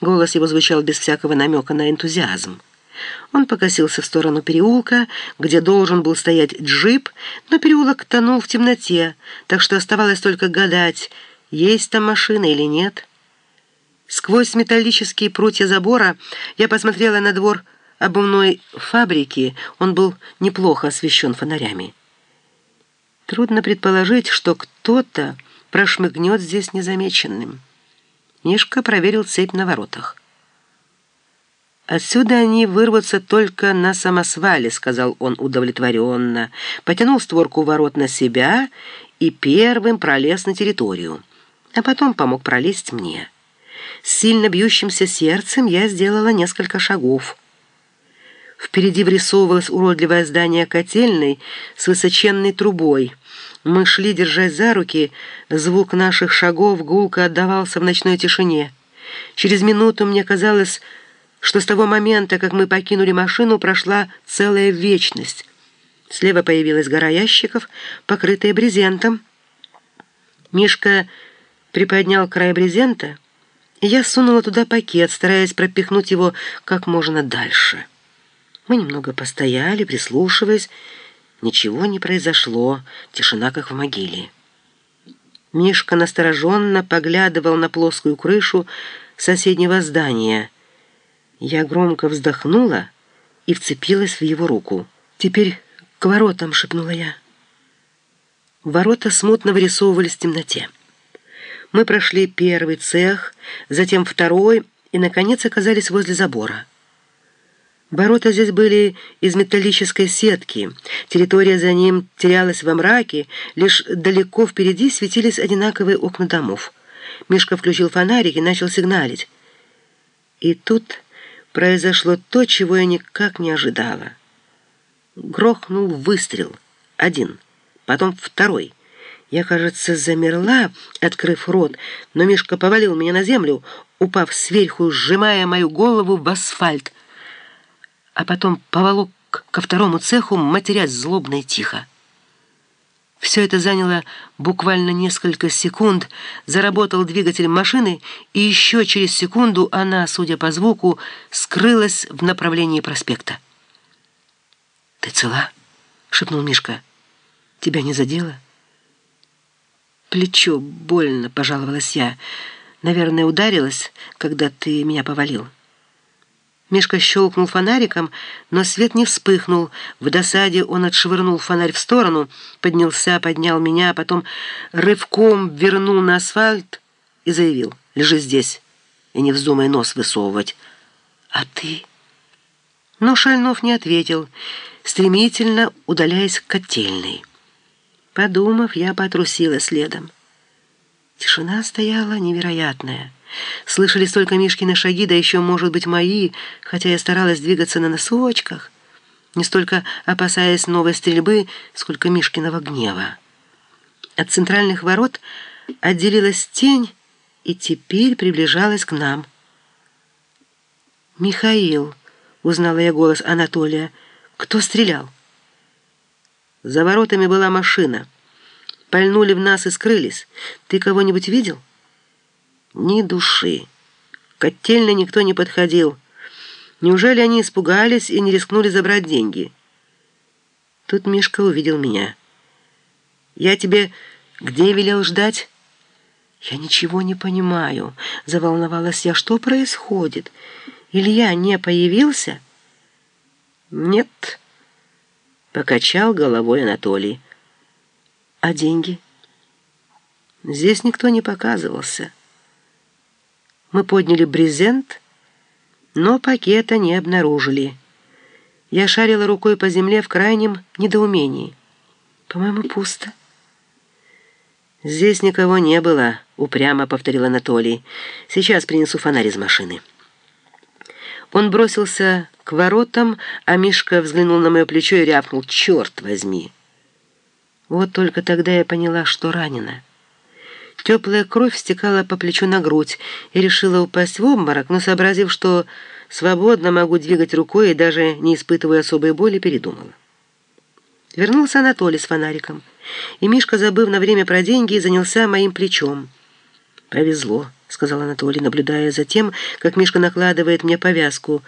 Голос его звучал без всякого намека на энтузиазм. Он покосился в сторону переулка, где должен был стоять джип, но переулок тонул в темноте, так что оставалось только гадать, есть там машина или нет. Сквозь металлические прутья забора я посмотрела на двор обувной фабрики, он был неплохо освещен фонарями. Трудно предположить, что кто-то прошмыгнет здесь незамеченным. Мишка проверил цепь на воротах. «Отсюда они вырвутся только на самосвале», — сказал он удовлетворенно, потянул створку ворот на себя и первым пролез на территорию, а потом помог пролезть мне. С сильно бьющимся сердцем я сделала несколько шагов. Впереди врисовывалось уродливое здание котельной с высоченной трубой. Мы шли, держась за руки, звук наших шагов гулко отдавался в ночной тишине. Через минуту мне казалось что с того момента, как мы покинули машину, прошла целая вечность. Слева появилась гора ящиков, покрытая брезентом. Мишка приподнял край брезента, и я сунула туда пакет, стараясь пропихнуть его как можно дальше. Мы немного постояли, прислушиваясь. Ничего не произошло, тишина как в могиле. Мишка настороженно поглядывал на плоскую крышу соседнего здания — я громко вздохнула и вцепилась в его руку. «Теперь к воротам», — шепнула я. Ворота смутно вырисовывались в темноте. Мы прошли первый цех, затем второй и, наконец, оказались возле забора. Ворота здесь были из металлической сетки. Территория за ним терялась во мраке, лишь далеко впереди светились одинаковые окна домов. Мишка включил фонарик и начал сигналить. И тут произошло то, чего я никак не ожидала. Грохнул выстрел. Один. Потом второй. Я, кажется, замерла, открыв рот, но Мишка повалил меня на землю, упав сверху, сжимая мою голову в асфальт, а потом поволок ко второму цеху, матерясь злобно и тихо. Все это заняло буквально несколько секунд, заработал двигатель машины, и еще через секунду она, судя по звуку, скрылась в направлении проспекта. «Ты цела?» — шепнул Мишка. «Тебя не задело?» «Плечо больно», — пожаловалась я. «Наверное, ударилась, когда ты меня повалил». Мишка щелкнул фонариком, но свет не вспыхнул. В досаде он отшвырнул фонарь в сторону, поднялся, поднял меня, а потом рывком вернул на асфальт и заявил «Лежи здесь и не вздумай нос высовывать». «А ты?» Но Шальнов не ответил, стремительно удаляясь к котельной. Подумав, я потрусила следом. Тишина стояла невероятная. Слышались только Мишкины шаги, да еще, может быть, мои, хотя я старалась двигаться на носочках, не столько опасаясь новой стрельбы, сколько Мишкиного гнева. От центральных ворот отделилась тень и теперь приближалась к нам. «Михаил», — узнала я голос Анатолия, — «кто стрелял?» За воротами была машина. Пальнули в нас и скрылись. Ты кого-нибудь видел?» Ни души. К котельной никто не подходил. Неужели они испугались и не рискнули забрать деньги? Тут Мишка увидел меня. «Я тебе где велел ждать?» «Я ничего не понимаю», — заволновалась я. «Что происходит? Илья не появился?» «Нет», — покачал головой Анатолий. «А деньги?» «Здесь никто не показывался». Мы подняли брезент, но пакета не обнаружили. Я шарила рукой по земле в крайнем недоумении. По-моему, пусто. «Здесь никого не было», — упрямо повторил Анатолий. «Сейчас принесу фонарь из машины». Он бросился к воротам, а Мишка взглянул на мое плечо и рявкнул «Черт возьми!». Вот только тогда я поняла, что ранена. Теплая кровь стекала по плечу на грудь и решила упасть в обморок, но, сообразив, что свободно могу двигать рукой и даже не испытывая особой боли, передумала. Вернулся Анатолий с фонариком, и Мишка, забыв на время про деньги, занялся моим плечом. Повезло. сказал Анатолий, наблюдая за тем, как Мишка накладывает мне повязку.